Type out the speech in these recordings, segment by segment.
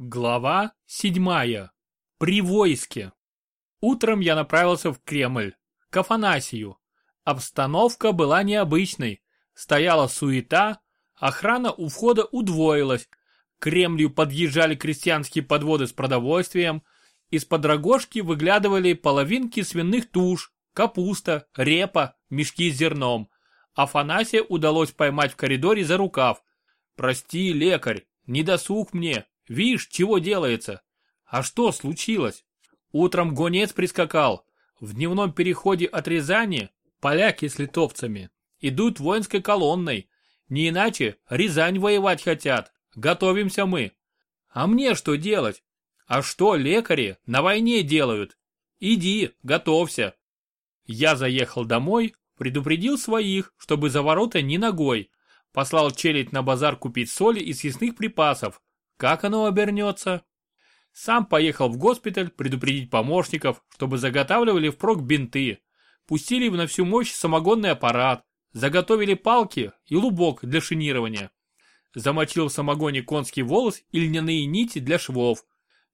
Глава седьмая. При войске. Утром я направился в Кремль, к Афанасию. Обстановка была необычной. Стояла суета, охрана у входа удвоилась. К Кремлю подъезжали крестьянские подводы с продовольствием. Из-под рогожки выглядывали половинки свиных туш, капуста, репа, мешки с зерном. Афанасия удалось поймать в коридоре за рукав. «Прости, лекарь, не досуг мне, Вишь, чего делается. А что случилось? Утром гонец прискакал. В дневном переходе от Рязани поляки с литовцами идут воинской колонной. Не иначе Рязань воевать хотят. Готовимся мы. А мне что делать? А что лекари на войне делают? Иди, готовься. Я заехал домой, предупредил своих, чтобы за ворота ни ногой. Послал челядь на базар купить соли и съестных припасов, как оно обернется? Сам поехал в госпиталь предупредить помощников, чтобы заготавливали впрок бинты. Пустили на всю мощь самогонный аппарат, заготовили палки и лубок для шинирования. Замочил в самогоне конский волос и льняные нити для швов.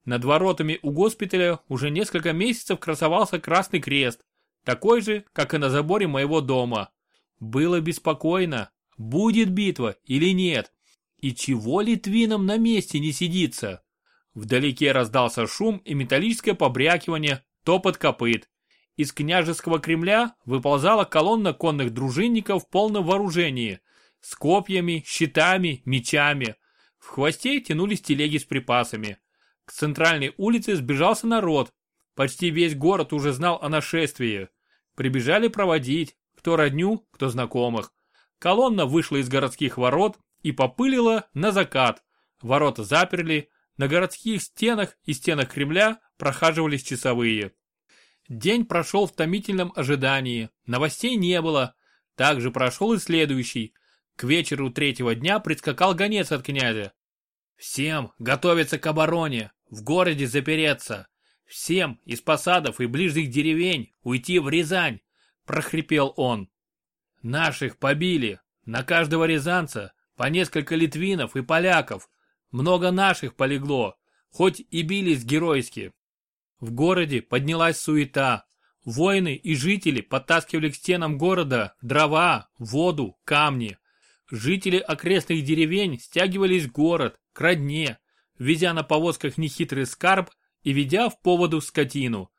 Над воротами у госпиталя уже несколько месяцев красовался красный крест, такой же, как и на заборе моего дома. Было беспокойно, будет битва или нет. И чего литвинам на месте не сидится? Вдалеке раздался шум и металлическое побрякивание, топот копыт. Из княжеского Кремля выползала колонна конных дружинников в полном вооружении, с копьями, щитами, мечами. В хвосте тянулись телеги с припасами. К центральной улице сбежался народ. Почти весь город уже знал о нашествии. Прибежали проводить, кто родню, кто знакомых. Колонна вышла из городских ворот, и попылило на закат. Ворота заперли, на городских стенах и стенах Кремля прохаживались часовые. День прошел в томительном ожидании, новостей не было. Также прошел и следующий. К вечеру третьего дня прискакал гонец от князя. «Всем готовиться к обороне, в городе запереться. Всем из посадов и ближних деревень уйти в Рязань», – прохрипел он. «Наших побили, на каждого рязанца по несколько литвинов и поляков. Много наших полегло, хоть и бились геройски. В городе поднялась суета. Воины и жители подтаскивали к стенам города дрова, воду, камни. Жители окрестных деревень стягивались в город, к родне, везя на повозках нехитрый скарб и ведя в поводу скотину.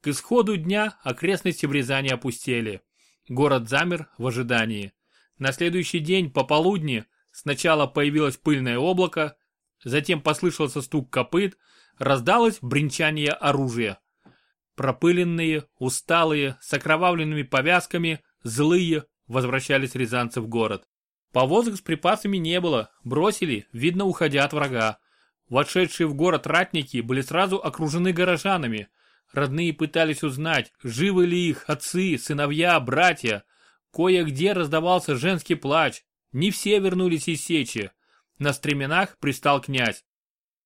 К исходу дня окрестности в Рязани опустели. Город замер в ожидании. На следующий день пополудни Сначала появилось пыльное облако, затем послышался стук копыт, раздалось бренчание оружия. Пропыленные, усталые, с окровавленными повязками, злые, возвращались рязанцы в город. Повозок с припасами не было, бросили, видно, уходя от врага. Вошедшие в город ратники были сразу окружены горожанами. Родные пытались узнать, живы ли их отцы, сыновья, братья. Кое-где раздавался женский плач, не все вернулись из сечи. На стременах пристал князь.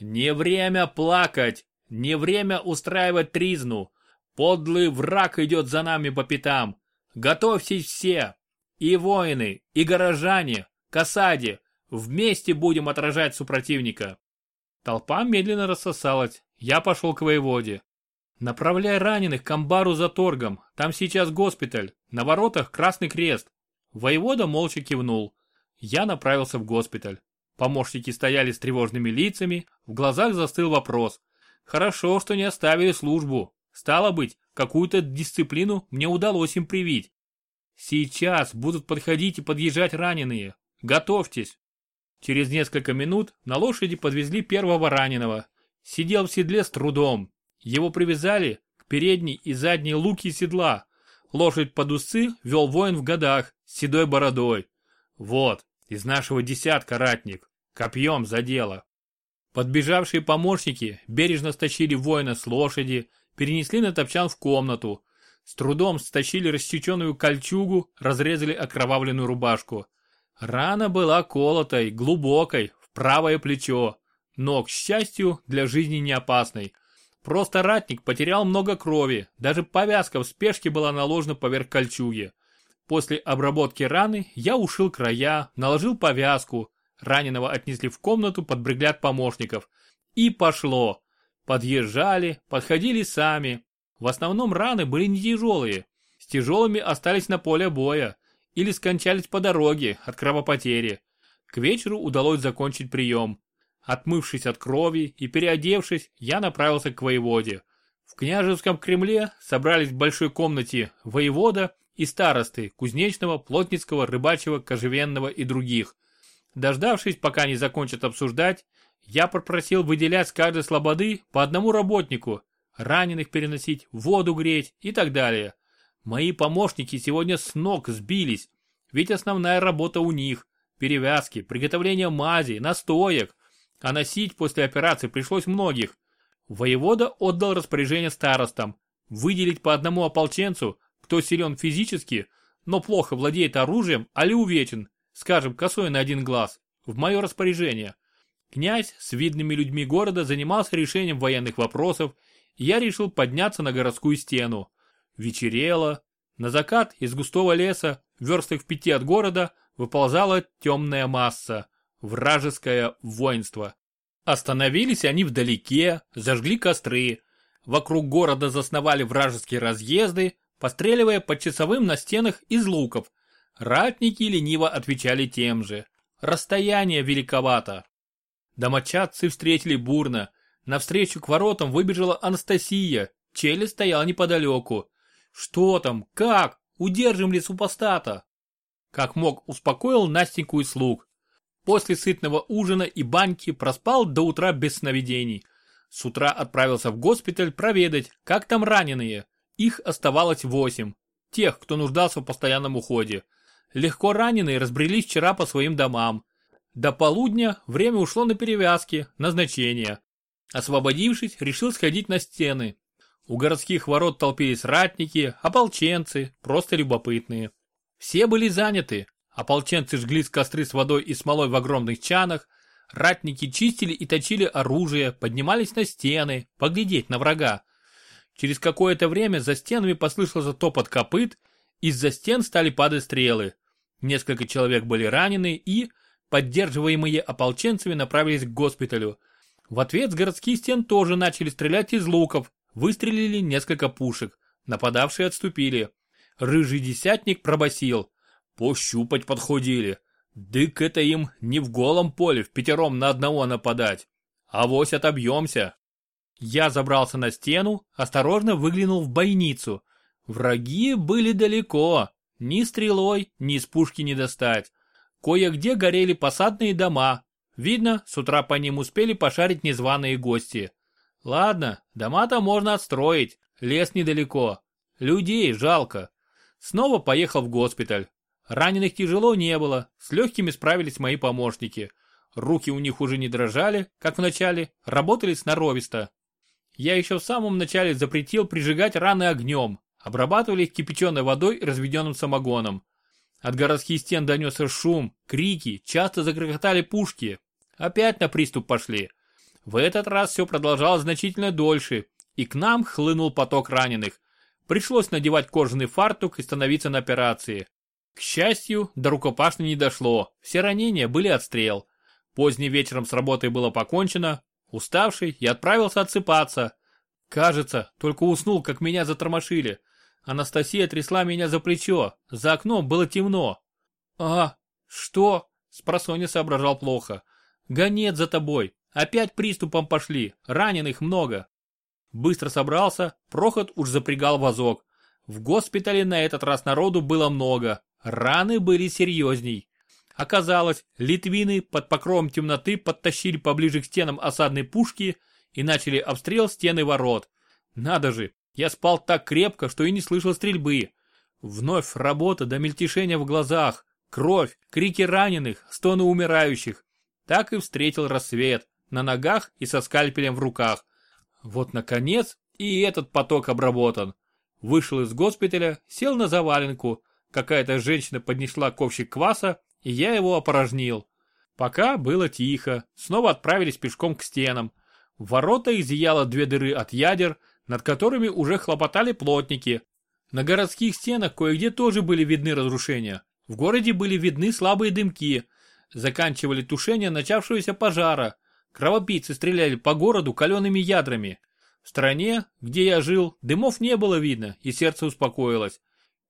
«Не время плакать! Не время устраивать тризну! Подлый враг идет за нами по пятам! Готовьтесь все! И воины, и горожане, к осаде! Вместе будем отражать супротивника!» Толпа медленно рассосалась. Я пошел к воеводе. «Направляй раненых к амбару за торгом. Там сейчас госпиталь. На воротах красный крест». Воевода молча кивнул. Я направился в госпиталь. Помощники стояли с тревожными лицами, в глазах застыл вопрос. Хорошо, что не оставили службу. Стало быть, какую-то дисциплину мне удалось им привить. Сейчас будут подходить и подъезжать раненые. Готовьтесь. Через несколько минут на лошади подвезли первого раненого. Сидел в седле с трудом. Его привязали к передней и задней луке седла. Лошадь под усы вел воин в годах, с седой бородой. Вот, из нашего десятка ратник. Копьем за дело. Подбежавшие помощники бережно стащили воина с лошади, перенесли на топчан в комнату. С трудом стащили рассеченную кольчугу, разрезали окровавленную рубашку. Рана была колотой, глубокой, в правое плечо, но, к счастью, для жизни не опасной. Просто ратник потерял много крови, даже повязка в спешке была наложена поверх кольчуги. После обработки раны я ушил края, наложил повязку, раненого отнесли в комнату под взгляд помощников И пошло. Подъезжали, подходили сами. В основном раны были не тяжелые. С тяжелыми остались на поле боя. Или скончались по дороге от кровопотери. К вечеру удалось закончить прием. Отмывшись от крови и переодевшись, я направился к воеводе. В княжеском Кремле собрались в большой комнате воевода и старосты кузнечного, плотницкого, рыбачьего, кожевенного и других. Дождавшись, пока они закончат обсуждать, я попросил выделять с каждой слободы по одному работнику, раненых переносить, воду греть и так далее. Мои помощники сегодня с ног сбились, ведь основная работа у них – перевязки, приготовление мази, настоек, а носить после операции пришлось многих. Воевода отдал распоряжение старостам выделить по одному ополченцу, кто силен физически, но плохо владеет оружием, али увечен, скажем, косой на один глаз, в мое распоряжение. Князь с видными людьми города занимался решением военных вопросов, и я решил подняться на городскую стену. Вечерело. На закат из густого леса, верстах в пяти от города, выползала темная масса. Вражеское воинство. Остановились они вдалеке, зажгли костры. Вокруг города засновали вражеские разъезды, постреливая по часовым на стенах из луков. Ратники лениво отвечали тем же. Расстояние великовато. Домочадцы встретили бурно. Навстречу к воротам выбежала Анастасия. Челюсть стояла неподалеку. Что там? Как? Удержим ли супостата? Как мог, успокоил Настеньку и слуг. После сытного ужина и баньки проспал до утра без сновидений. С утра отправился в госпиталь проведать, как там раненые. Их оставалось восемь. Тех, кто нуждался в постоянном уходе. Легко раненые разбрелись вчера по своим домам. До полудня время ушло на перевязки, назначения. Освободившись, решил сходить на стены. У городских ворот толпились ратники, ополченцы, просто любопытные. Все были заняты, Ополченцы жгли с костры с водой и смолой в огромных чанах, ратники чистили и точили оружие, поднимались на стены, поглядеть на врага. Через какое-то время за стенами послышался топот копыт, из-за стен стали падать стрелы. Несколько человек были ранены и, поддерживаемые ополченцами, направились к госпиталю. В ответ с городских стен тоже начали стрелять из луков, выстрелили несколько пушек, нападавшие отступили. Рыжий десятник пробасил. Пощупать подходили. Дык это им не в голом поле в пятером на одного нападать. А вось отобьемся. Я забрался на стену, осторожно выглянул в бойницу. Враги были далеко. Ни стрелой, ни с пушки не достать. Кое-где горели посадные дома. Видно, с утра по ним успели пошарить незваные гости. Ладно, дома-то можно отстроить, лес недалеко. Людей жалко. Снова поехал в госпиталь. Раненых тяжело не было, с легкими справились мои помощники. Руки у них уже не дрожали, как в начале, работали сноровисто. Я еще в самом начале запретил прижигать раны огнем, обрабатывали их кипяченой водой и разведенным самогоном. От городских стен донесся шум, крики, часто закрохотали пушки. Опять на приступ пошли. В этот раз все продолжалось значительно дольше, и к нам хлынул поток раненых. Пришлось надевать кожаный фартук и становиться на операции. К счастью, до рукопашной не дошло, все ранения были от стрел. Поздним вечером с работой было покончено, уставший, я отправился отсыпаться. Кажется, только уснул, как меня затормошили. Анастасия трясла меня за плечо, за окном было темно. «А, что?» – спросонья соображал плохо. «Гонец за тобой, опять приступом пошли, раненых много». Быстро собрался, Проход уж запрягал вазок. В госпитале на этот раз народу было много, Раны были серьезней. Оказалось, литвины под покровом темноты подтащили поближе к стенам осадной пушки и начали обстрел стены ворот. Надо же, я спал так крепко, что и не слышал стрельбы. Вновь работа до мельтешения в глазах, кровь, крики раненых, стоны умирающих. Так и встретил рассвет, на ногах и со скальпелем в руках. Вот, наконец, и этот поток обработан. Вышел из госпиталя, сел на заваленку, Какая-то женщина поднесла ковщик кваса, и я его опорожнил. Пока было тихо, снова отправились пешком к стенам. В воротах зияло две дыры от ядер, над которыми уже хлопотали плотники. На городских стенах кое-где тоже были видны разрушения. В городе были видны слабые дымки. Заканчивали тушение начавшегося пожара. Кровопийцы стреляли по городу калеными ядрами. В стране, где я жил, дымов не было видно, и сердце успокоилось.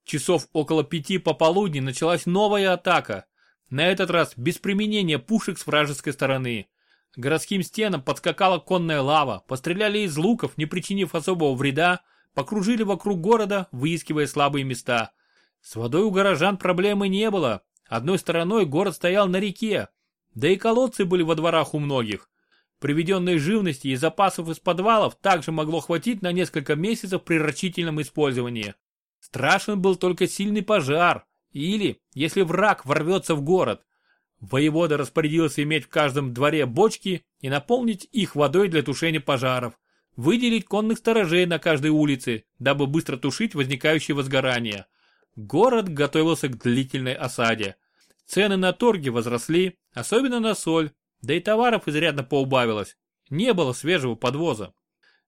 Часов около пяти пополудни началась новая атака. На этот раз без применения пушек с вражеской стороны. Городским стенам подскакала конная лава, постреляли из луков, не причинив особого вреда, покружили вокруг города, выискивая слабые места. С водой у горожан проблемы не было. Одной стороной город стоял на реке, да и колодцы были во дворах у многих. Приведенной живности и запасов из подвалов также могло хватить на несколько месяцев при рачительном использовании. Страшен был только сильный пожар, или, если враг ворвется в город. Воевода распорядился иметь в каждом дворе бочки и наполнить их водой для тушения пожаров, выделить конных сторожей на каждой улице, дабы быстро тушить возникающие возгорания. Город готовился к длительной осаде. Цены на торге возросли, особенно на соль, да и товаров изрядно поубавилось. Не было свежего подвоза.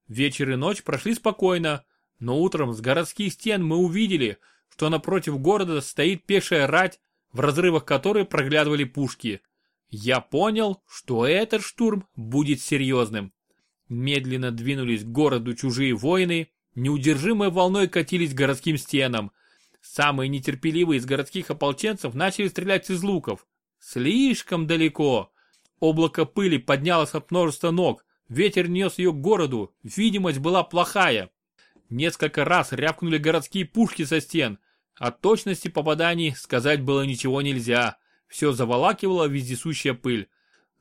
Вечер и ночь прошли спокойно, но утром с городских стен мы увидели, что напротив города стоит пешая рать, в разрывах которой проглядывали пушки. Я понял, что этот штурм будет серьезным. Медленно двинулись к городу чужие воины, неудержимой волной катились к городским стенам. Самые нетерпеливые из городских ополченцев начали стрелять из луков. Слишком далеко. Облако пыли поднялось от множества ног, ветер нес ее к городу, видимость была плохая. Несколько раз рявкнули городские пушки со стен. О точности попаданий сказать было ничего нельзя. Все заволакивала вездесущая пыль.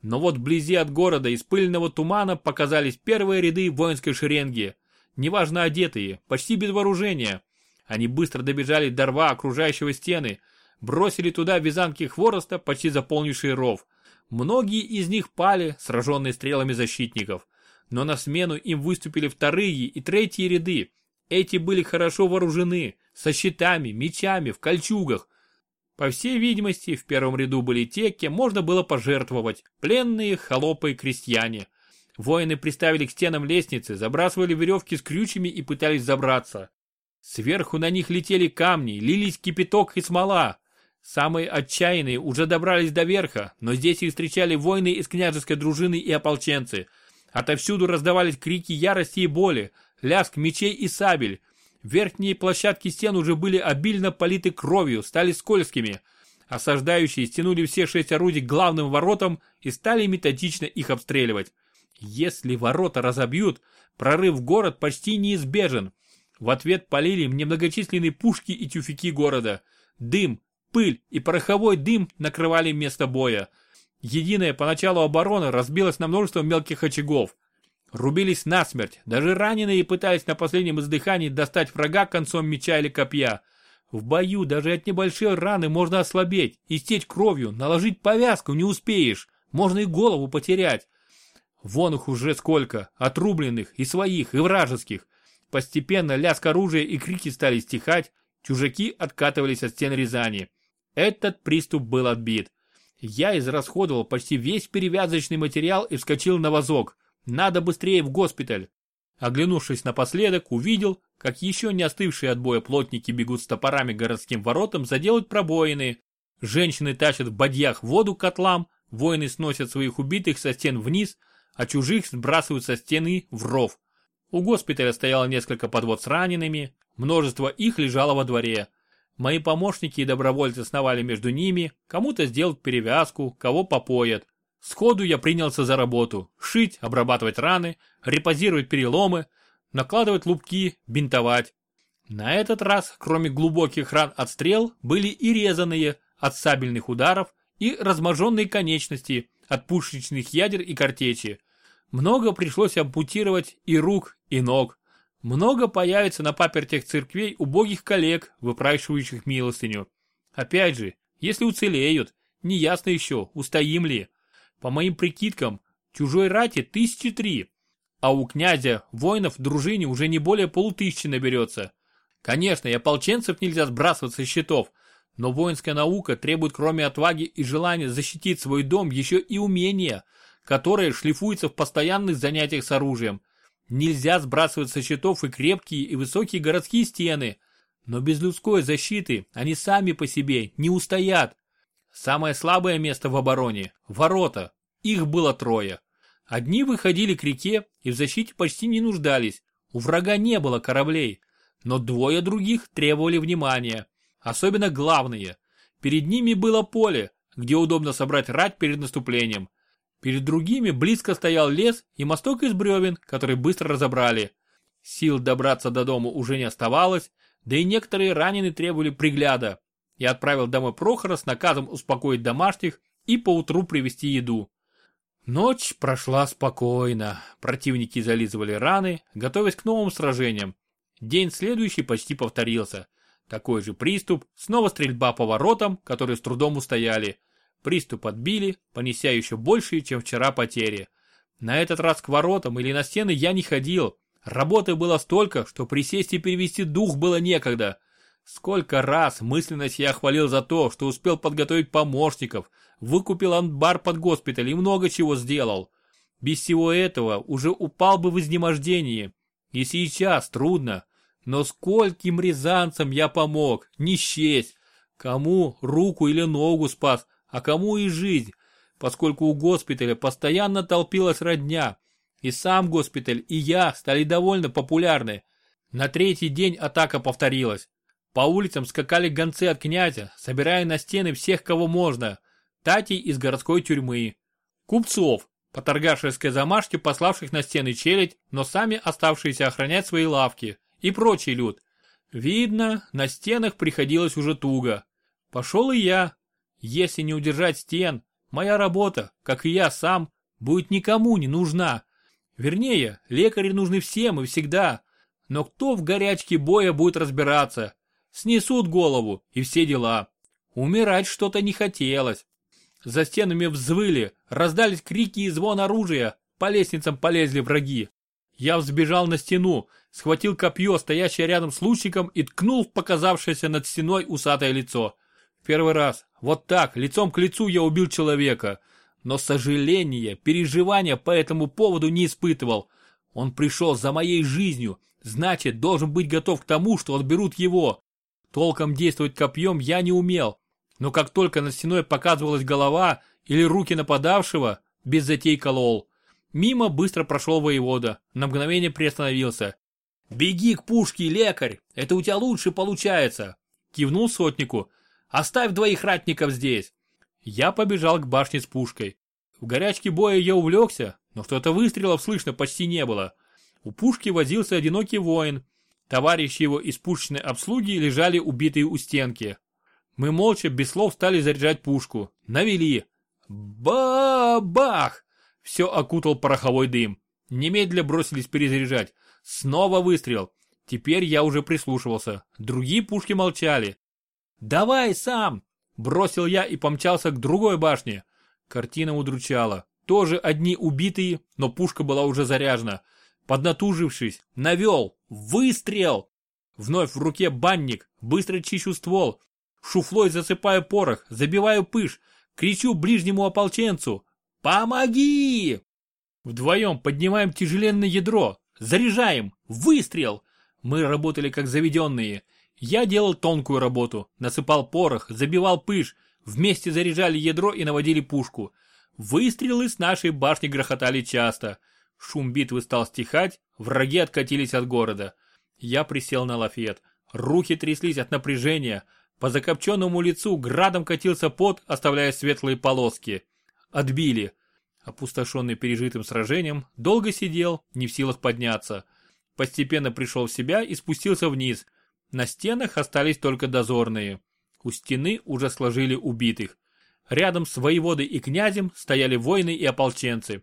Но вот вблизи от города из пыльного тумана показались первые ряды воинской шеренги. Неважно одетые, почти без вооружения. Они быстро добежали до рва окружающего стены, бросили туда вязанки хвороста, почти заполнившие ров. Многие из них пали, сраженные стрелами защитников. Но на смену им выступили вторые и третьи ряды, эти были хорошо вооружены, со щитами, мечами, в кольчугах. По всей видимости, в первом ряду были те, кем можно было пожертвовать, пленные, холопы и крестьяне. Воины приставили к стенам лестницы, забрасывали веревки с крючьями и пытались забраться. Сверху на них летели камни, лились кипяток и смола. Самые отчаянные уже добрались до верха, но здесь их встречали воины из княжеской дружины и ополченцы. Отовсюду раздавались крики ярости и боли, лязг мечей и сабель. Верхние площадки стен уже были обильно политы кровью, стали скользкими. Осаждающие стянули все шесть орудий к главным воротам и стали методично их обстреливать. Если ворота разобьют, прорыв в город почти неизбежен. В ответ полили немногочисленные пушки и тюфяки города. Дым, пыль и пороховой дым накрывали место боя. Единая поначалу оборона разбилась на множество мелких очагов. Рубились насмерть, даже раненые пытались на последнем издыхании достать врага концом меча или копья. В бою даже от небольшой раны можно ослабеть, истечь кровью, наложить повязку не успеешь, можно и голову потерять. Вон их уже сколько, отрубленных, и своих, и вражеских. Постепенно лязг оружия и крики стали стихать, чужаки откатывались от стен Рязани. Этот приступ был отбит. Я израсходовал почти весь перевязочный материал и вскочил на вазок. Надо быстрее в госпиталь. Оглянувшись напоследок, увидел, как еще не остывшие от боя плотники бегут с топорами городским воротам заделать пробоины. Женщины тащат в бадьях воду к котлам, воины сносят своих убитых со стен вниз, а чужих сбрасывают со стены в ров. У госпиталя стояло несколько подвод с ранеными, множество их лежало во дворе. Мои помощники и добровольцы сновали между ними, кому-то сделать перевязку, кого попоят. Сходу я принялся за работу. Шить, обрабатывать раны, репозировать переломы, накладывать лупки, бинтовать. На этот раз, кроме глубоких ран от стрел, были и резаные от сабельных ударов и разможенные конечности от пушечных ядер и картечи. Много пришлось ампутировать и рук, и ног. Много появится на папертях церквей убогих коллег, выпрашивающих милостыню. Опять же, если уцелеют, неясно еще, устоим ли. По моим прикидкам, чужой рати тысячи три, а у князя воинов в дружине уже не более полутысячи наберется. Конечно, и ополченцев нельзя сбрасывать со счетов, но воинская наука требует кроме отваги и желания защитить свой дом еще и умения, которое шлифуется в постоянных занятиях с оружием. Нельзя сбрасывать со счетов и крепкие и высокие городские стены, но без людской защиты они сами по себе не устоят. Самое слабое место в обороне – ворота. Их было трое. Одни выходили к реке и в защите почти не нуждались, у врага не было кораблей, но двое других требовали внимания, особенно главные. Перед ними было поле, где удобно собрать рать перед наступлением. Перед другими близко стоял лес и мосток из бревен, который быстро разобрали. Сил добраться до дома уже не оставалось, да и некоторые раненые требовали пригляда. Я отправил домой Прохора с наказом успокоить домашних и поутру привезти еду. Ночь прошла спокойно, противники зализывали раны, готовясь к новым сражениям. День следующий почти повторился. Такой же приступ, снова стрельба по воротам, которые с трудом устояли. Приступ отбили, понеся еще большие, чем вчера потери. На этот раз к воротам или на стены я не ходил. Работы было столько, что присесть и перевести дух было некогда. Сколько раз мысленно себя хвалил за то, что успел подготовить помощников, выкупил анбар под госпиталь и много чего сделал. Без всего этого уже упал бы в изнемождении. И сейчас трудно. Но скольким рязанцам я помог, не счесть. Кому руку или ногу спас, а кому и жизнь, поскольку у госпиталя постоянно толпилась родня. И сам госпиталь, и я стали довольно популярны. На третий день атака повторилась. По улицам скакали гонцы от князя, собирая на стены всех, кого можно. Татей из городской тюрьмы. Купцов, по торгашевской замашке пославших на стены челядь, но сами оставшиеся охранять свои лавки. И прочий люд. Видно, на стенах приходилось уже туго. Пошел и я. Если не удержать стен, моя работа, как и я сам, будет никому не нужна. Вернее, лекари нужны всем и всегда. Но кто в горячке боя будет разбираться? Снесут голову и все дела. Умирать что-то не хотелось. За стенами взвыли, раздались крики и звон оружия, по лестницам полезли враги. Я взбежал на стену, схватил копье, стоящее рядом с лучником и ткнул в показавшееся над стеной усатое лицо. В первый раз, вот так, лицом к лицу я убил человека. Но сожаления, переживания по этому поводу не испытывал. Он пришел за моей жизнью, значит, должен быть готов к тому, что отберут его. Толком действовать копьем я не умел, но как только на стеной показывалась голова или руки нападавшего, без затей колол. Мимо быстро прошел воевода, на мгновение приостановился. «Беги к пушке, лекарь, это у тебя лучше получается!» Кивнул сотнику. «Оставь двоих ратников здесь!» Я побежал к башне с пушкой. В горячке боя я увлекся, но что-то выстрелов слышно почти не было. У пушки возился одинокий воин, Товарищи его из пушечной обслуги лежали убитые у стенки. Мы молча, без слов, стали заряжать пушку. Навели. Ба-бах! Все окутал пороховой дым. Немедля бросились перезаряжать. Снова выстрел. Теперь я уже прислушивался. Другие пушки молчали. «Давай сам!» Бросил я и помчался к другой башне. Картина удручала. Тоже одни убитые, но пушка была уже заряжена. Поднатужившись, навел, выстрел! Вновь в руке банник, быстро чищу ствол, шуфлой засыпаю порох, забиваю пыш, кричу ближнему ополченцу «Помоги!» Вдвоем поднимаем тяжеленное ядро, заряжаем, выстрел! Мы работали как заведенные. Я делал тонкую работу, насыпал порох, забивал пыш, вместе заряжали ядро и наводили пушку. Выстрелы с нашей башни грохотали часто. Шум битвы стал стихать, враги откатились от города. Я присел на лафет. Руки тряслись от напряжения. По закопченному лицу градом катился пот, оставляя светлые полоски. Отбили. Опустошенный пережитым сражением, долго сидел, не в силах подняться. Постепенно пришел в себя и спустился вниз. На стенах остались только дозорные. У стены уже сложили убитых. Рядом с воеводой и князем стояли воины и ополченцы.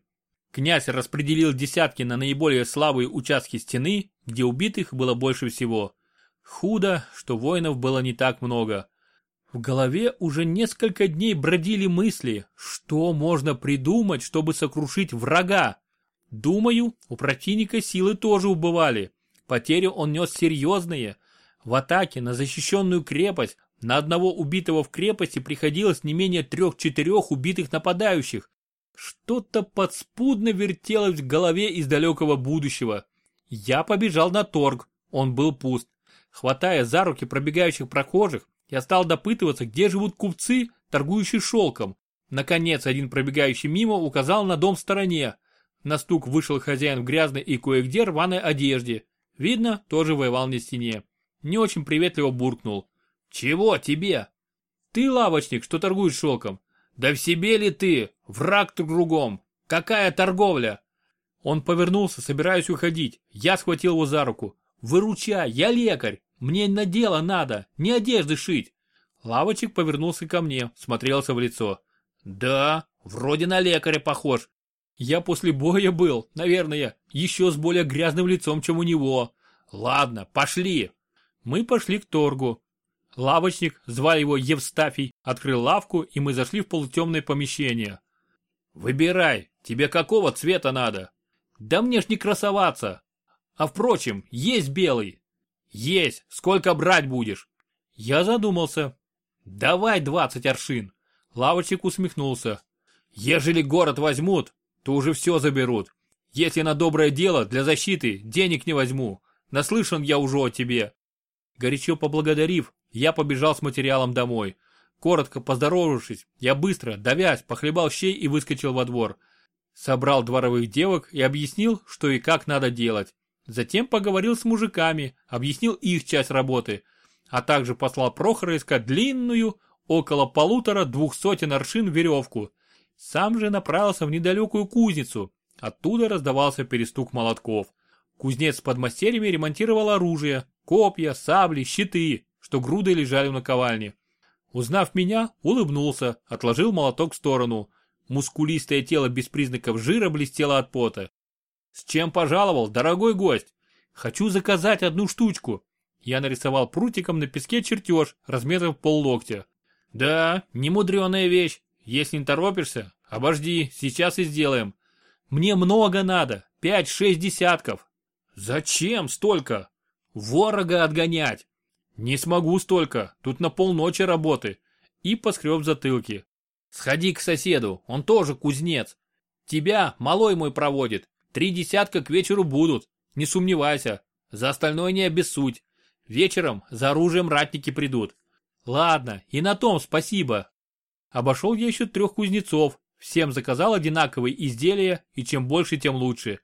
Князь распределил десятки на наиболее слабые участки стены, где убитых было больше всего. Худо, что воинов было не так много. В голове уже несколько дней бродили мысли, что можно придумать, чтобы сокрушить врага. Думаю, у противника силы тоже убывали. Потери он нес серьезные. В атаке на защищенную крепость на одного убитого в крепости приходилось не менее трех-четырех убитых нападающих. Что-то подспудно вертелось в голове из далекого будущего. Я побежал на торг, он был пуст. Хватая за руки пробегающих прохожих, я стал допытываться, где живут купцы, торгующие шелком. Наконец, один пробегающий мимо указал на дом в стороне. На стук вышел хозяин в грязной и кое-где рваной одежде. Видно, тоже воевал на стене. Не очень приветливо буркнул. «Чего тебе?» «Ты лавочник, что торгуешь шелком?» «Да в себе ли ты? Враг-то кругом! Какая торговля?» Он повернулся, собираясь уходить. Я схватил его за руку. «Выручай, я лекарь! Мне на дело надо, не одежды шить!» Лавочек повернулся ко мне, смотрелся в лицо. «Да, вроде на лекаря похож. Я после боя был, наверное, еще с более грязным лицом, чем у него. Ладно, пошли!» Мы пошли к торгу. Лавочник, звали его Евстафий, открыл лавку, и мы зашли в полутемное помещение. «Выбирай, тебе какого цвета надо?» «Да мне ж не красоваться!» «А впрочем, есть белый!» «Есть! Сколько брать будешь?» Я задумался. «Давай двадцать аршин!» Лавочник усмехнулся. «Ежели город возьмут, то уже все заберут. Если на доброе дело, для защиты, денег не возьму. Наслышан я уже о тебе». Горячо поблагодарив, я побежал с материалом домой. Коротко поздоровавшись, я быстро, давясь, похлебал щей и выскочил во двор. Собрал дворовых девок и объяснил, что и как надо делать. Затем поговорил с мужиками, объяснил их часть работы, а также послал Прохора искать длинную, около полутора-двух сотен аршин веревку. Сам же направился в недалекую кузницу. Оттуда раздавался перестук молотков. Кузнец с подмастерьями ремонтировал оружие, копья, сабли, щиты что грудой лежали в наковальне. Узнав меня, улыбнулся, отложил молоток в сторону. Мускулистое тело без признаков жира блестело от пота. «С чем пожаловал, дорогой гость? Хочу заказать одну штучку». Я нарисовал прутиком на песке чертеж размером поллоктя. «Да, немудреная вещь. Если не торопишься, обожди, сейчас и сделаем. Мне много надо, пять-шесть десятков». «Зачем столько?» «Ворога отгонять. «Не смогу столько, тут на полночи работы». И поскреб затылки. «Сходи к соседу, он тоже кузнец. Тебя малой мой проводит, три десятка к вечеру будут, не сомневайся. За остальное не обессудь. Вечером за оружием ратники придут. Ладно, и на том спасибо». Обошел я еще трех кузнецов, всем заказал одинаковые изделия, и чем больше, тем лучше.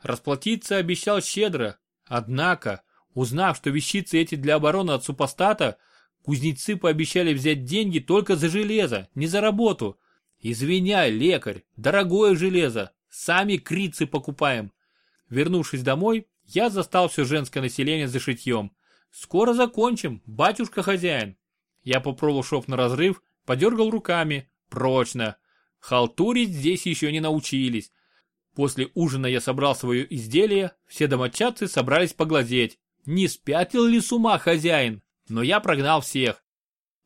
Расплатиться обещал щедро, однако Узнав, что вещицы эти для обороны от супостата, кузнецы пообещали взять деньги только за железо, не за работу. Извиняй, лекарь, дорогое железо, сами крицы покупаем. Вернувшись домой, я застал все женское население за шитьем. Скоро закончим, батюшка хозяин. Я попробовал шов на разрыв, подергал руками. Прочно. Халтурить здесь еще не научились. После ужина я собрал свое изделие, все домочадцы собрались поглазеть. Не спятил ли с ума хозяин? Но я прогнал всех.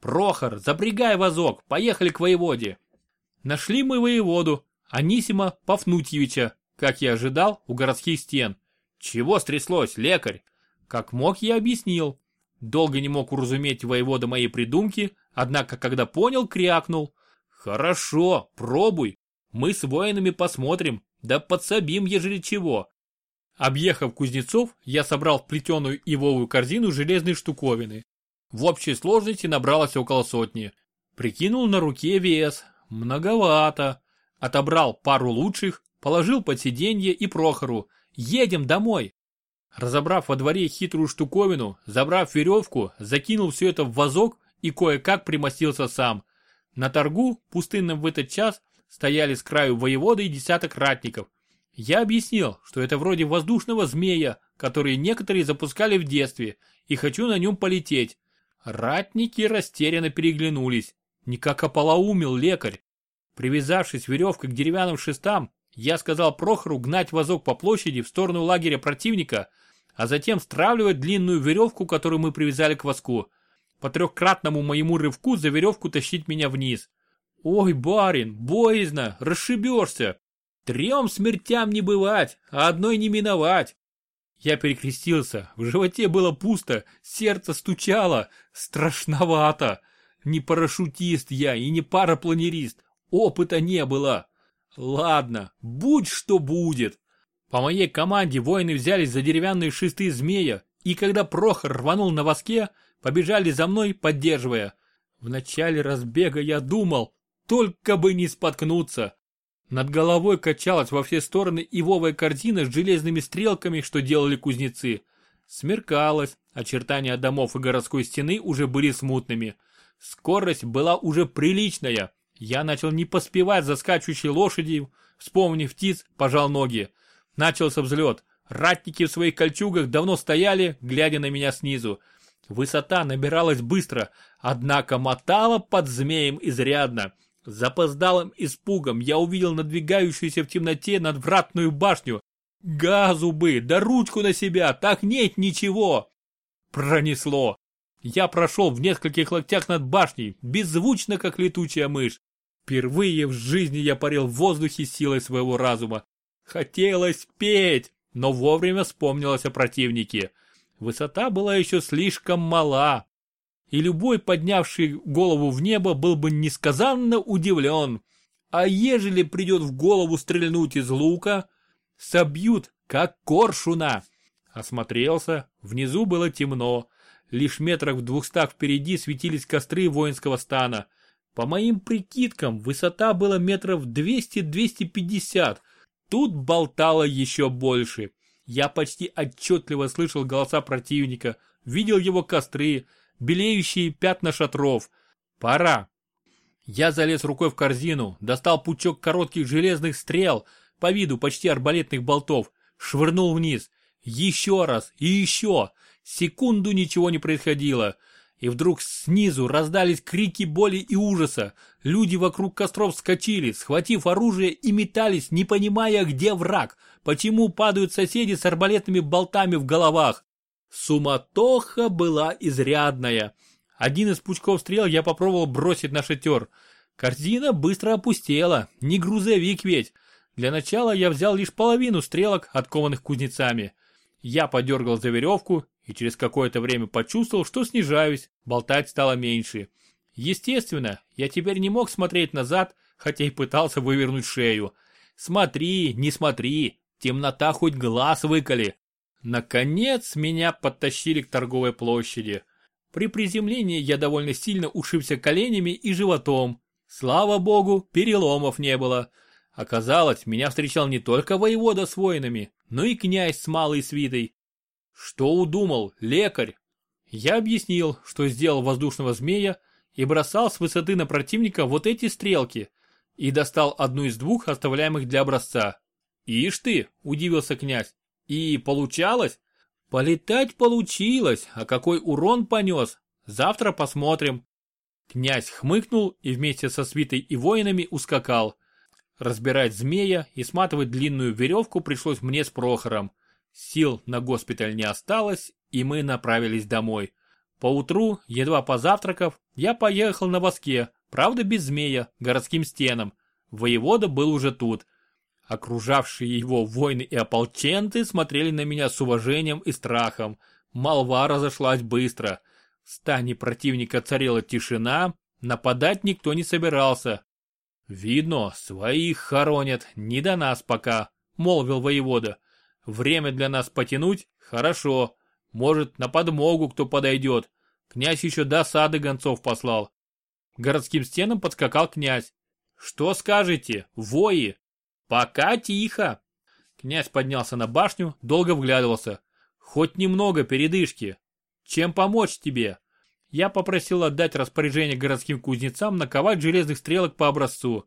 Прохор, запрягай вазок, поехали к воеводе. Нашли мы воеводу, Анисима Пафнутьевича, как я ожидал, у городских стен. Чего стряслось, лекарь? Как мог, я объяснил. Долго не мог уразуметь воевода мои придумки, однако когда понял, крякнул. Хорошо, пробуй. Мы с воинами посмотрим, да подсобим, ежели чего. Объехав кузнецов, я собрал в плетеную ивовую корзину железные штуковины. В общей сложности набралось около сотни. Прикинул на руке вес. Многовато. Отобрал пару лучших, положил под сиденье и Прохору. Едем домой. Разобрав во дворе хитрую штуковину, забрав веревку, закинул все это в вазок и кое-как примостился сам. На торгу, пустынным в этот час, стояли с краю воеводы и десяток ратников – я объяснил, что это вроде воздушного змея, который некоторые запускали в детстве, и хочу на нем полететь. Ратники растерянно переглянулись. Никак ополоумел лекарь. Привязавшись веревкой к деревянным шестам, я сказал Прохору гнать вазок по площади в сторону лагеря противника, а затем стравливать длинную веревку, которую мы привязали к воску. По трехкратному моему рывку за веревку тащить меня вниз. Ой, барин, боязно, расшибешься. Трем смертям не бывать, а одной не миновать. Я перекрестился, в животе было пусто, сердце стучало, страшновато. Не парашютист я и не парапланерист, опыта не было. Ладно, будь что будет. По моей команде воины взялись за деревянные шесты змея, и когда Прохор рванул на воске, побежали за мной, поддерживая. В начале разбега я думал, только бы не споткнуться. Над головой качалась во все стороны ивовая корзина с железными стрелками, что делали кузнецы. Смеркалось, очертания домов и городской стены уже были смутными. Скорость была уже приличная. Я начал не поспевать за скачущей лошадью, вспомнив птиц, пожал ноги. Начался взлет. Ратники в своих кольчугах давно стояли, глядя на меня снизу. Высота набиралась быстро, однако мотала под змеем изрядно. Запоздалым испугом я увидел надвигающуюся в темноте надвратную башню. Газу бы, да ручку на себя, так нет ничего. Пронесло. Я прошел в нескольких локтях над башней, беззвучно, как летучая мышь. Впервые в жизни я парил в воздухе силой своего разума. Хотелось петь, но вовремя вспомнилось о противнике. Высота была еще слишком мала, и любой, поднявший голову в небо, был бы несказанно удивлен. А ежели придет в голову стрельнуть из лука, собьют, как коршуна. Осмотрелся, внизу было темно, лишь метрах в двухстах впереди светились костры воинского стана. По моим прикидкам, высота была метров 200-250, тут болтало еще больше. Я почти отчетливо слышал голоса противника, видел его костры, белеющие пятна шатров. Пора. Я залез рукой в корзину, достал пучок коротких железных стрел, по виду почти арбалетных болтов, швырнул вниз. Еще раз и еще. Секунду ничего не происходило. И вдруг снизу раздались крики боли и ужаса. Люди вокруг костров вскочили, схватив оружие и метались, не понимая, где враг, почему падают соседи с арбалетными болтами в головах. Суматоха была изрядная. Один из пучков стрел я попробовал бросить на шатер. Корзина быстро опустела, не грузовик ведь. Для начала я взял лишь половину стрелок, откованных кузнецами. Я подергал за веревку и через какое-то время почувствовал, что снижаюсь, болтать стало меньше. Естественно, я теперь не мог смотреть назад, хотя и пытался вывернуть шею. Смотри, не смотри, темнота хоть глаз выколи. Наконец меня подтащили к торговой площади. При приземлении я довольно сильно ушибся коленями и животом. Слава богу, переломов не было. Оказалось, меня встречал не только воевода с воинами, но и князь с малой свитой. Что удумал, лекарь? Я объяснил, что сделал воздушного змея и бросал с высоты на противника вот эти стрелки и достал одну из двух оставляемых для образца. «Ишь ты!» – удивился князь. И получалось? Полетать получилось, а какой урон понес? Завтра посмотрим. Князь хмыкнул и вместе со свитой и воинами ускакал. Разбирать змея и сматывать длинную веревку пришлось мне с Прохором. Сил на госпиталь не осталось, и мы направились домой. Поутру, едва позавтракав, я поехал на воске, правда без змея, городским стенам. Воевода был уже тут – Окружавшие его воины и ополченцы смотрели на меня с уважением и страхом. Молва разошлась быстро. В стане противника царила тишина, нападать никто не собирался. «Видно, своих хоронят, не до нас пока», — молвил воевода. «Время для нас потянуть? Хорошо. Может, на подмогу кто подойдет. Князь еще до сады гонцов послал». К городским стенам подскакал князь. «Что скажете, вои?» «Пока тихо!» Князь поднялся на башню, долго вглядывался. «Хоть немного передышки. Чем помочь тебе?» Я попросил отдать распоряжение городским кузнецам наковать железных стрелок по образцу.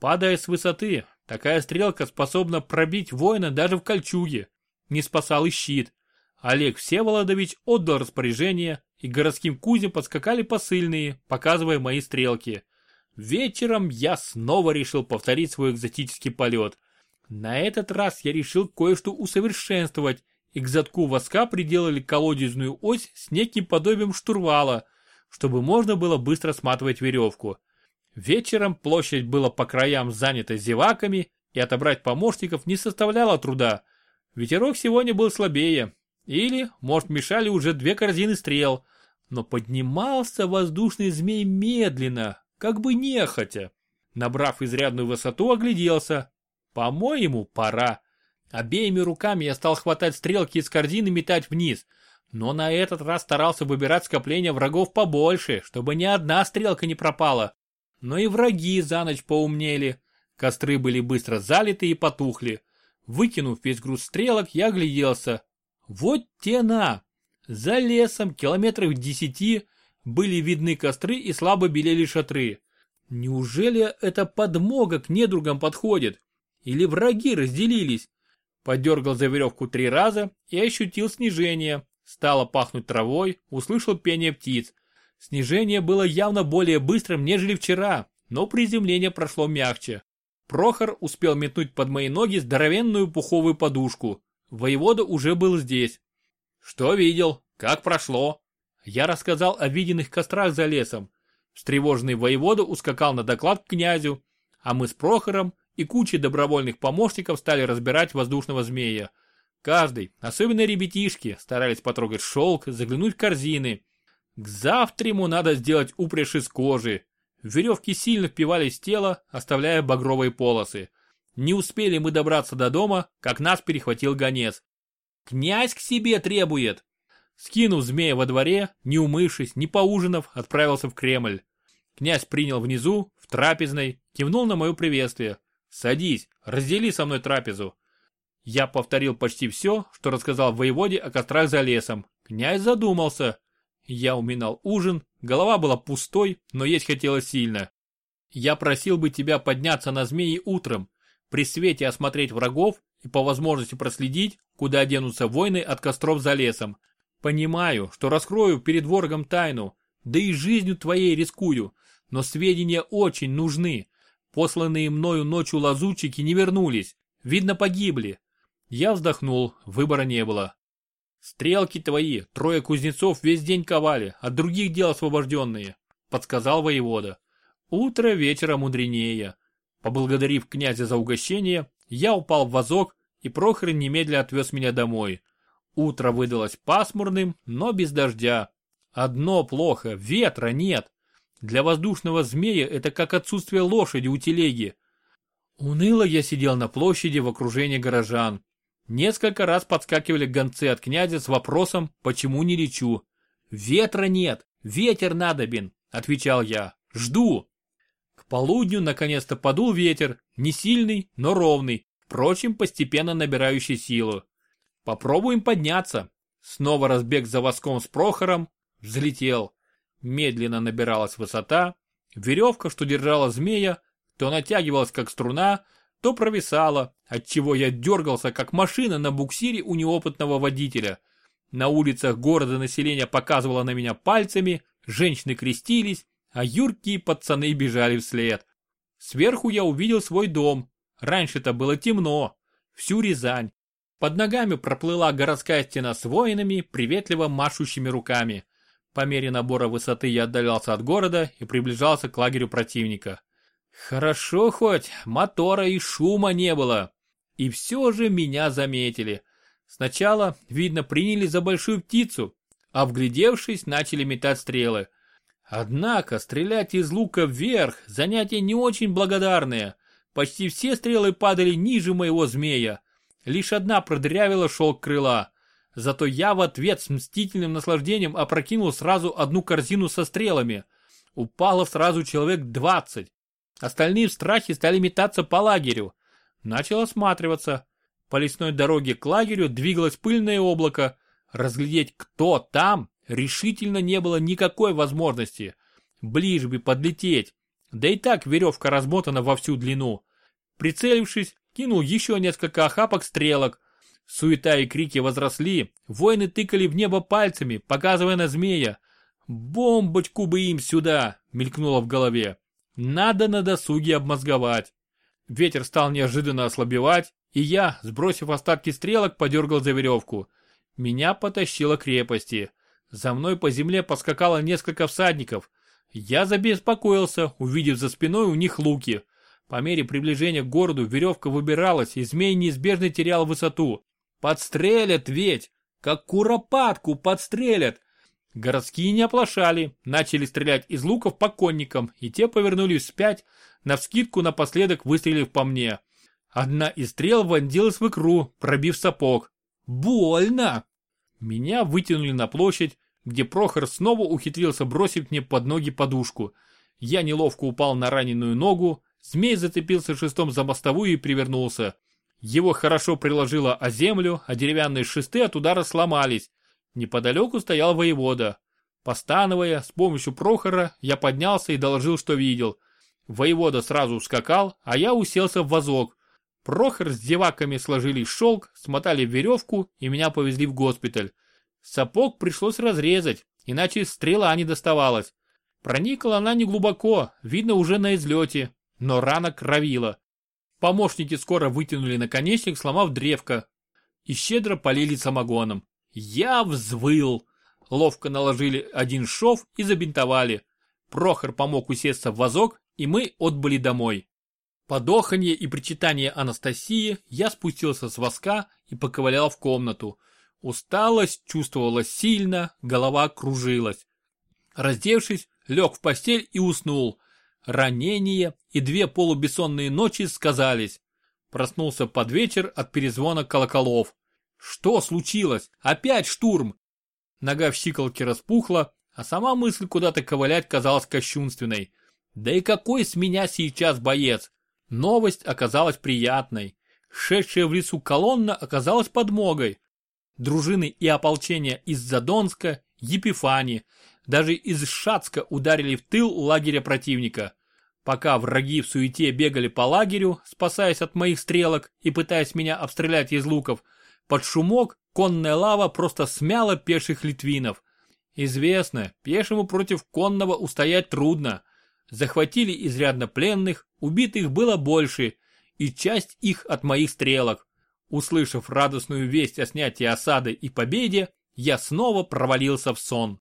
Падая с высоты, такая стрелка способна пробить воина даже в кольчуге. Не спасал и щит. Олег Всеволодович отдал распоряжение, и городским кузям подскакали посыльные, показывая мои стрелки. Вечером я снова решил повторить свой экзотический полет. На этот раз я решил кое-что усовершенствовать, и к задку воска приделали колодезную ось с неким подобием штурвала, чтобы можно было быстро сматывать веревку. Вечером площадь была по краям занята зеваками, и отобрать помощников не составляло труда. Ветерок сегодня был слабее, или, может, мешали уже две корзины стрел, но поднимался воздушный змей медленно, как бы нехотя. Набрав изрядную высоту, огляделся. По-моему, пора. Обеими руками я стал хватать стрелки из корзины и метать вниз. Но на этот раз старался выбирать скопление врагов побольше, чтобы ни одна стрелка не пропала. Но и враги за ночь поумнели. Костры были быстро залиты и потухли. Выкинув весь груз стрелок, я огляделся. Вот тена! За лесом, километров десяти, были видны костры и слабо белели шатры. Неужели это подмога к недругам подходит? Или враги разделились? Подергал за веревку три раза и ощутил снижение. Стало пахнуть травой, услышал пение птиц. Снижение было явно более быстрым, нежели вчера, но приземление прошло мягче. Прохор успел метнуть под мои ноги здоровенную пуховую подушку. Воевода уже был здесь. Что видел? Как прошло? Я рассказал о виденных кострах за лесом. Встревоженный воевода ускакал на доклад к князю, а мы с Прохором и кучей добровольных помощников стали разбирать воздушного змея. Каждый, особенно ребятишки, старались потрогать шелк, заглянуть в корзины. К завтраму надо сделать упряжь из кожи, Веревки сильно впивались в тело, оставляя багровые полосы. Не успели мы добраться до дома, как нас перехватил гонец. «Князь к себе требует!» Скинув змея во дворе, не умывшись, не поужинав, отправился в Кремль. Князь принял внизу, в трапезной, кивнул на мое приветствие. «Садись, раздели со мной трапезу». Я повторил почти все, что рассказал воеводе о кострах за лесом. Князь задумался. Я уминал ужин, голова была пустой, но есть хотелось сильно. Я просил бы тебя подняться на змеи утром, при свете осмотреть врагов и по возможности проследить, куда денутся воины от костров за лесом. Понимаю, что раскрою перед ворогом тайну, да и жизнью твоей рискую, но сведения очень нужны. Посланные мною ночью лазутчики не вернулись, видно погибли. Я вздохнул, выбора не было. «Стрелки твои, трое кузнецов весь день ковали, от других дел освобожденные», — подсказал воевода. «Утро вечера мудренее». Поблагодарив князя за угощение, я упал в вазок, и Прохор немедля отвез меня домой. Утро выдалось пасмурным, но без дождя. Одно плохо, ветра нет. Для воздушного змея это как отсутствие лошади у телеги. Уныло я сидел на площади в окружении горожан. Несколько раз подскакивали гонцы от князя с вопросом, почему не лечу. «Ветра нет, ветер надобен», — отвечал я. «Жду». К полудню наконец-то подул ветер, не сильный, но ровный, впрочем, постепенно набирающий силу. Попробуем подняться. Снова разбег за воском с Прохором, взлетел. Медленно набиралась высота. Веревка, что держала змея, то натягивалась как струна, то провисала, отчего я дергался, как машина на буксире у неопытного водителя. На улицах города население показывало на меня пальцами, женщины крестились, а юркие пацаны бежали вслед. Сверху я увидел свой дом. Раньше-то было темно. Всю Рязань. Под ногами проплыла городская стена с воинами, приветливо машущими руками. По мере набора высоты я отдалялся от города и приближался к лагерю противника. Хорошо хоть, мотора и шума не было. И все же меня заметили. Сначала, видно, приняли за большую птицу, а вглядевшись, начали метать стрелы. Однако стрелять из лука вверх – занятие не очень благодарное. Почти все стрелы падали ниже моего змея. Лишь одна продырявила шелк крыла. Зато я в ответ с мстительным наслаждением опрокинул сразу одну корзину со стрелами. Упало сразу человек двадцать. Остальные в страхе стали метаться по лагерю. Начал осматриваться. По лесной дороге к лагерю двигалось пыльное облако. Разглядеть, кто там, решительно не было никакой возможности. Ближе бы подлететь. Да и так веревка размотана во всю длину. Прицелившись, кинул еще несколько охапок стрелок. Суета и крики возросли, воины тыкали в небо пальцами, показывая на змея. «Бомбочку бы им сюда!» — мелькнуло в голове. Надо на досуге обмозговать. Ветер стал неожиданно ослабевать, и я, сбросив остатки стрелок, подергал за веревку. Меня потащило крепости. За мной по земле поскакало несколько всадников. Я забеспокоился, увидев за спиной у них луки. По мере приближения к городу веревка выбиралась, и змей неизбежно терял высоту. Подстрелят ведь! Как куропатку подстрелят! Городские не оплошали, начали стрелять из луков по конникам, и те повернулись вспять, навскидку напоследок выстрелив по мне. Одна из стрел вонзилась в икру, пробив сапог. Больно! Меня вытянули на площадь, где Прохор снова ухитрился бросить мне под ноги подушку. Я неловко упал на раненую ногу, Змей зацепился шестом за мостовую и привернулся. Его хорошо приложило о землю, а деревянные шесты от удара сломались. Неподалеку стоял воевода. Постановая, с помощью Прохора, я поднялся и доложил, что видел. Воевода сразу ускакал, а я уселся в вазок. Прохор с деваками сложили шелк, смотали веревку и меня повезли в госпиталь. Сапог пришлось разрезать, иначе стрела не доставалась. Проникла она не глубоко, видно уже на излете, но рана кровила. Помощники скоро вытянули наконечник, сломав древко, и щедро полили самогоном. Я взвыл. Ловко наложили один шов и забинтовали. Прохор помог усесться в вазок, и мы отбыли домой. Под оханье и причитание Анастасии я спустился с воска и поковылял в комнату. Усталость чувствовалась сильно, голова кружилась. Раздевшись, лег в постель и уснул. Ранение и две полубессонные ночи сказались. Проснулся под вечер от перезвона колоколов. Что случилось? Опять штурм? Нога в щиколке распухла, а сама мысль куда-то ковылять казалась кощунственной. Да и какой с меня сейчас боец? Новость оказалась приятной. Шедшая в лесу колонна оказалась подмогой. Дружины и ополчения из Задонска, Епифани, даже из Шацка ударили в тыл лагеря противника. Пока враги в суете бегали по лагерю, спасаясь от моих стрелок и пытаясь меня обстрелять из луков, под шумок конная лава просто смяла пеших литвинов. Известно, пешему против конного устоять трудно. Захватили изрядно пленных, убитых было больше, и часть их от моих стрелок. Услышав радостную весть о снятии осады и победе, я снова провалился в сон.